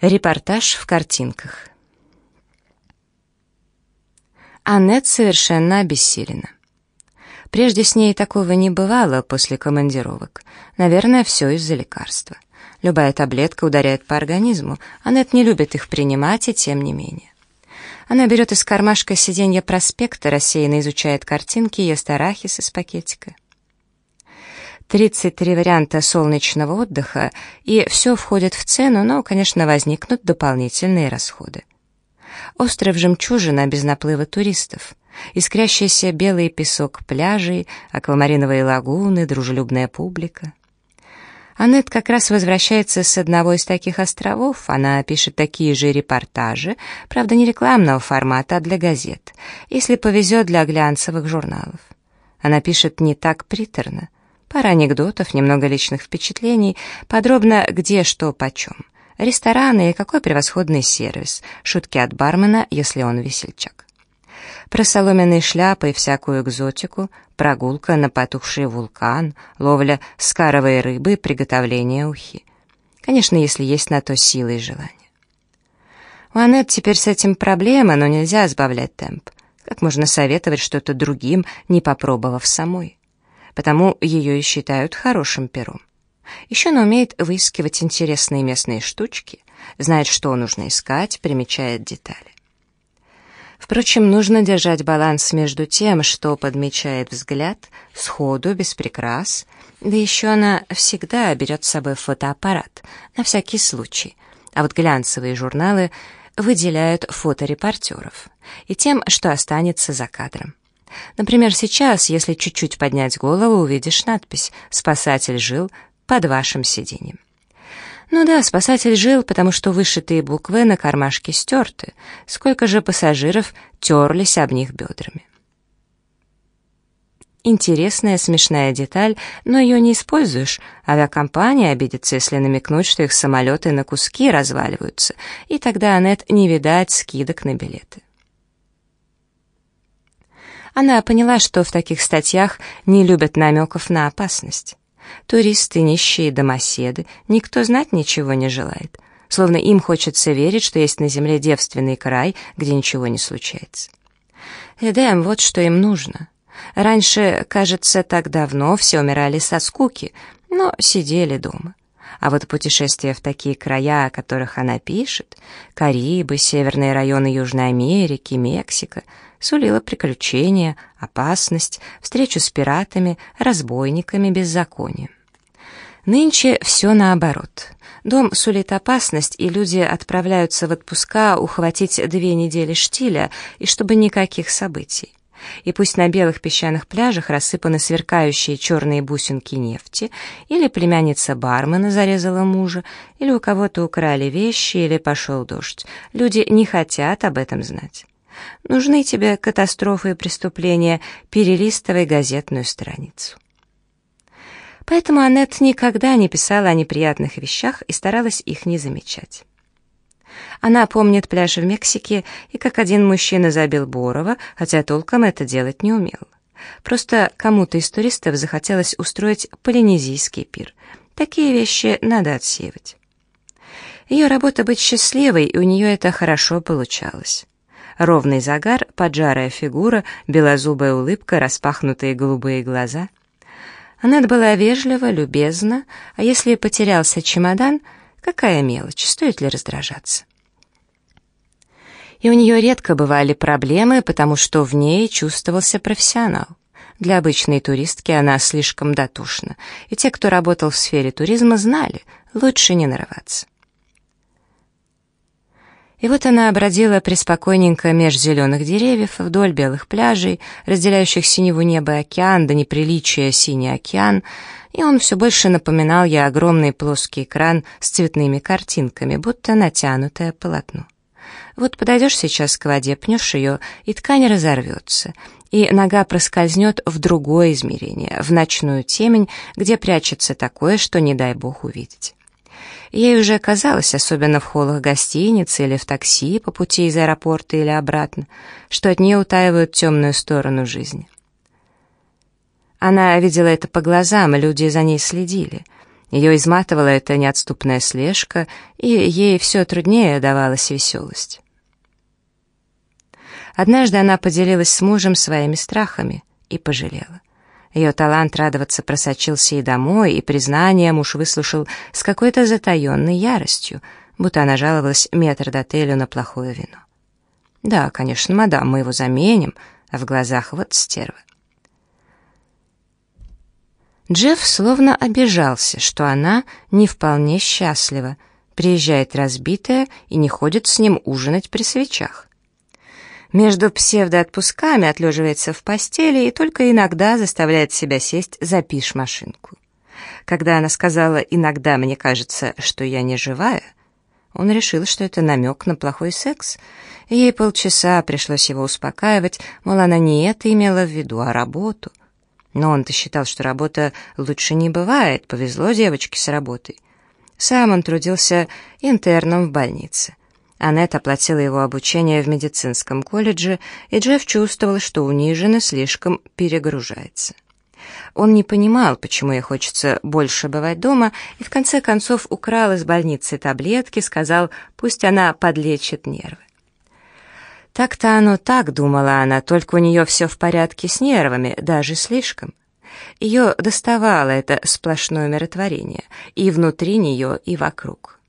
Репортаж в картинках. Аннет совершенно обессилена. Прежде с ней такого не бывало после командировок. Наверное, все из-за лекарства. Любая таблетка ударяет по организму. Аннет не любит их принимать, и тем не менее. Она берет из кармашка сиденья проспекта, рассеянно изучает картинки, ест арахис из пакетика. 33 варианта солнечного отдыха, и все входит в цену, но, конечно, возникнут дополнительные расходы. Остров Жемчужина без наплыва туристов, искрящийся белый песок пляжей, аквамариновые лагуны, дружелюбная публика. Аннет как раз возвращается с одного из таких островов, она пишет такие же репортажи, правда не рекламного формата, а для газет, если повезет для глянцевых журналов. Она пишет не так приторно, Пара анекдотов, немного личных впечатлений, подробно где, что, почем. Рестораны и какой превосходный сервис, шутки от бармена, если он весельчак. Про соломенные шляпы и всякую экзотику, прогулка на потухший вулкан, ловля скаровой рыбы, приготовление ухи. Конечно, если есть на то силы и желание. У Аннет теперь с этим проблема, но нельзя сбавлять темп. Как можно советовать что-то другим, не попробовав самой? Потому ее и считают хорошим пером. Еще она умеет выискивать интересные местные штучки, знает, что нужно искать, примечает детали. Впрочем, нужно держать баланс между тем, что подмечает взгляд, сходу, без прикрас, да еще она всегда берет с собой фотоаппарат, на всякий случай, а вот глянцевые журналы выделяют фоторепортеров и тем, что останется за кадром. Например, сейчас, если чуть-чуть поднять голову, увидишь надпись «Спасатель жил под вашим сиденьем». Ну да, спасатель жил, потому что вышитые буквы на кармашке стерты. Сколько же пассажиров терлись об них бедрами. Интересная, смешная деталь, но ее не используешь. Авиакомпания обидится, если намекнуть, что их самолеты на куски разваливаются, и тогда Аннет не видать скидок на билеты. Она поняла, что в таких статьях не любят намеков на опасность. Туристы, нищие домоседы, никто знать ничего не желает. Словно им хочется верить, что есть на земле девственный край, где ничего не случается. Эдем, вот что им нужно. Раньше, кажется, так давно все умирали со скуки, но сидели дома. А вот путешествия в такие края, о которых она пишет, Карибы, северные районы Южной Америки, Мексика — сулила приключения, опасность, встречу с пиратами, разбойниками, беззаконием. Нынче все наоборот. Дом сулит опасность, и люди отправляются в отпуска ухватить две недели штиля, и чтобы никаких событий. И пусть на белых песчаных пляжах рассыпаны сверкающие черные бусинки нефти, или племянница бармена зарезала мужа, или у кого-то украли вещи, или пошел дождь, люди не хотят об этом знать. Нужны тебе катастрофы и преступления, перелистывай газетную страницу. Поэтому Аннет никогда не писала о неприятных вещах и старалась их не замечать. Она помнит пляж в Мексике и как один мужчина забил Борова, хотя толком это делать не умел. Просто кому-то из туристов захотелось устроить полинезийский пир. Такие вещи надо отсеивать. Ее работа быть счастливой, и у нее это хорошо получалось. Ровный загар, поджарая фигура, белозубая улыбка, распахнутые голубые глаза. Аннет была вежлива, любезна, а если потерялся чемодан, какая мелочь, стоит ли раздражаться? И у нее редко бывали проблемы, потому что в ней чувствовался профессионал. Для обычной туристки она слишком дотушна, и те, кто работал в сфере туризма, знали, лучше не нарываться. И вот она бродила преспокойненько меж зеленых деревьев, вдоль белых пляжей, разделяющих синеву небо и океан, до неприличия синий океан, и он все больше напоминал ей огромный плоский экран с цветными картинками, будто натянутое полотно. Вот подойдешь сейчас к воде, пнешь ее, и ткань разорвется, и нога проскользнет в другое измерение, в ночную темень, где прячется такое, что не дай бог увидеть. Ей уже казалось, особенно в холлах гостиницы или в такси по пути из аэропорта или обратно, что от нее утаивают темную сторону жизни. Она видела это по глазам, и люди за ней следили. Ее изматывала эта неотступная слежка, и ей все труднее давалась веселость. Однажды она поделилась с мужем своими страхами и пожалела. Ее талант радоваться просочился и домой, и признание муж выслушал с какой-то затаенной яростью, будто она жаловалась метрдотелю на плохое вино. «Да, конечно, мадам, мы его заменим», а в глазах вот стерва. Джефф словно обижался, что она не вполне счастлива, приезжает разбитая и не ходит с ним ужинать при свечах. Между псевдоотпусками отлеживается в постели и только иногда заставляет себя сесть за пиш-машинку. Когда она сказала «иногда мне кажется, что я не живая», он решил, что это намек на плохой секс, ей полчаса пришлось его успокаивать, мол, она не это имела в виду, а работу. Но он-то считал, что работа лучше не бывает, повезло девочке с работой. Сам он трудился интерном в больнице. Аннет оплатила его обучение в медицинском колледже, и Джефф чувствовал, что униженно слишком перегружается. Он не понимал, почему ей хочется больше бывать дома, и в конце концов украл из больницы таблетки, сказал, пусть она подлечит нервы. Так-то оно так, думала она, только у нее все в порядке с нервами, даже слишком. Ее доставало это сплошное умиротворение, и внутри нее, и вокруг.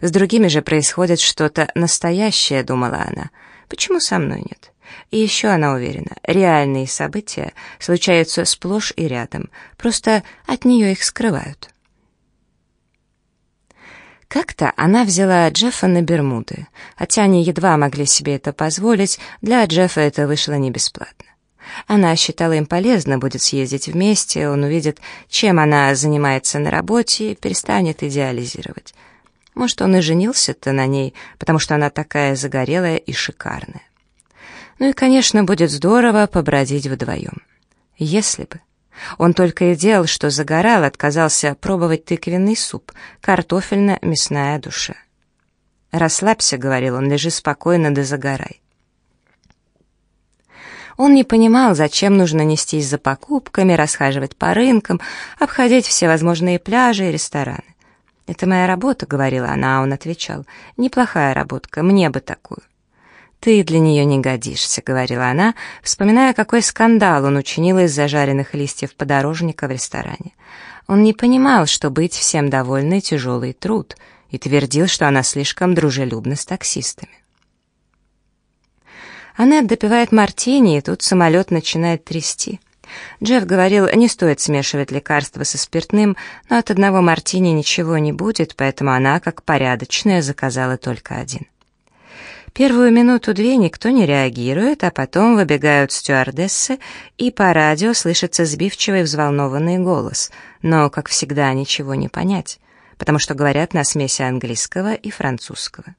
С другими же происходит что-то настоящее, думала она. Почему со мной нет? И еще она уверена, реальные события случаются сплошь и рядом, просто от нее их скрывают. Как-то она взяла Джеффа на Бермуды, хотя они едва могли себе это позволить, для Джеффа это вышло не бесплатно. Она считала им полезно будет съездить вместе, он увидит, чем она занимается на работе и перестанет идеализировать. Может, он и женился-то на ней, потому что она такая загорелая и шикарная. Ну и, конечно, будет здорово побродить вдвоем. Если бы. Он только и делал, что загорал, отказался пробовать тыквенный суп, картофельно-мясная душа. «Расслабься», — говорил он, — «лежи спокойно да загорай». Он не понимал, зачем нужно нестись за покупками, расхаживать по рынкам, обходить всевозможные пляжи и рестораны. «Это моя работа», — говорила она, а он отвечал. «Неплохая работка, мне бы такую». «Ты для нее не годишься», — говорила она, вспоминая, какой скандал он учинил из зажаренных листьев подорожника в ресторане. Он не понимал, что быть всем довольной — тяжелый труд, и твердил, что она слишком дружелюбна с таксистами. Аннет допивает мартини, и тут самолет начинает трясти. Джефф говорил, не стоит смешивать лекарства со спиртным, но от одного мартини ничего не будет, поэтому она, как порядочная, заказала только один. Первую минуту-две никто не реагирует, а потом выбегают стюардессы, и по радио слышится сбивчивый взволнованный голос, но, как всегда, ничего не понять, потому что говорят на смеси английского и французского.